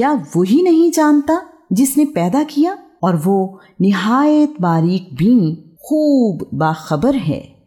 क्या वही नहीं जानता जिसने पैदा किया और वो निहायत बारीक भी खूब बाखबर है?